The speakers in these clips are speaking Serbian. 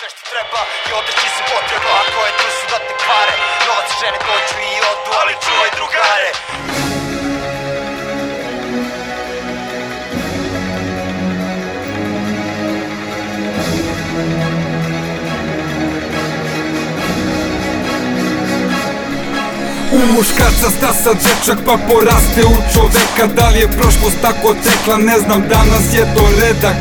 Sve što treba i odreći se potreba Ako je tu su da te kvare. Novac žene dođu i odu Ali čuvaj drugare. U muškarca stasa dečak pa poraste u čoveka. Da li je prošlost tako tekla ne znam danas je to redak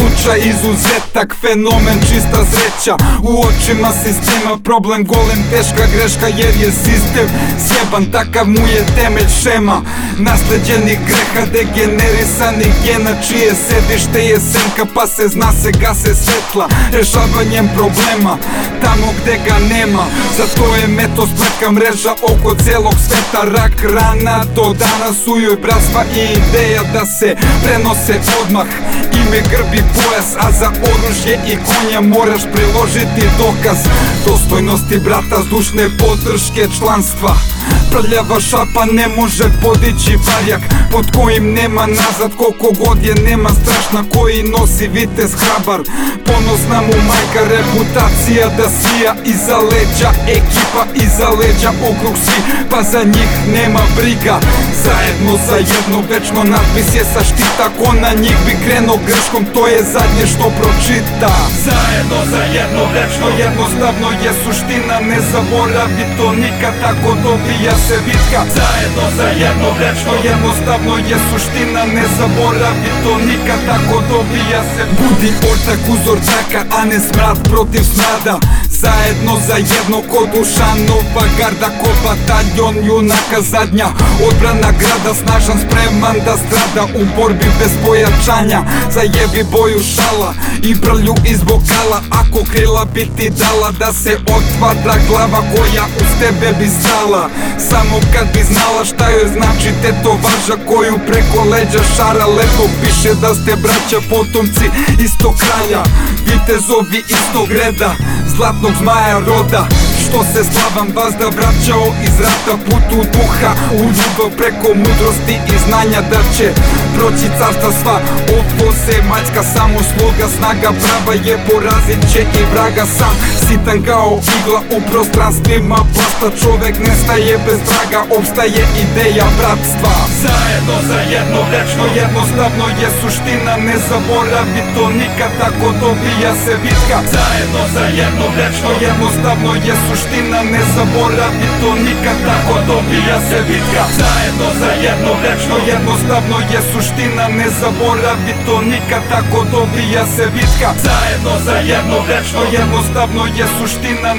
Slučaj izuzetak, fenomen čista sreća. U očima sistema problem golem teška greška jer je sistem Sjeban takav mu je temelj šema. Nasleđenih greha degenerisanih gena Čije sedište je senka pa se zna se gase svetla Rešavanjem problema tamo gde ga nema. Zato je meto spletka mreža oko celog sveta. Rak rana do danas u joj bratstva i ideja da se prenose odmah Ime grbi pojas, a za oružje i konja moraš priložiti dokaz Dostojnosti brata, zdušne podrške članstva. Prljava šapa ne može podići varjak Pod kojim nema nazad koliko god je nema strašna Koji nosi vitez hrabar. Ponosna mu majka reputacija da sija Iza leđa ekipa, iza leđa okrug svi Pa za njih nema briga. Zajedno za jedno večno natpis je sa štita Ko na njih bi krenuo greškom to je zadnje što pročita. Zajedno za jedno večno jednostavno je suština. Ne zaboravi to nikad tako dobija se bitka. Zajedno za jedno večno jednostavno je suština. Ne zaboravi to nikad tako dobija se. Budi ortak uz ortaka a ne smrad protiv smrada Zajedno za jedno ko Dušanova garda Ko bataljon junaka zadnja Odbrana grada snažan spreman da strada U borbi bez pojačanja. Zajebi boju šala i brlju iz bokala Ako krila bi ti dala da se otvara glava Koja uz tebe bi stala Samo kad bi znala šta joj znači tetovaža Koju preko leđa šara lepo piše da ste braća potomci istog kraja. Vitezovi istog reda Zlatnog zmaja roda Što se slavan vazda vraćao iz rata putu duha U ljubav preko mudrosti i znanja da će proći carstva sva. Ovo se maljska samo sloga snaga prava je porazit će i vraga sam. Sitan kao igla u prostranstvima plasta Čovek nestaje bez vraga, opstaje ideja bratstva Zajedno za jedno večno jednostavno je suština Ne zaboravi to nikad tako dobija se bitka Zajedno za jedno večno jednostavno je suština Ne zaboravi to nikad tako dobija se bitka Zajedno za jedno večno jednostavno je suština Ne zaboravi to nikad tako dobija se bitka Zajedno za jedno večno jednostavno je suština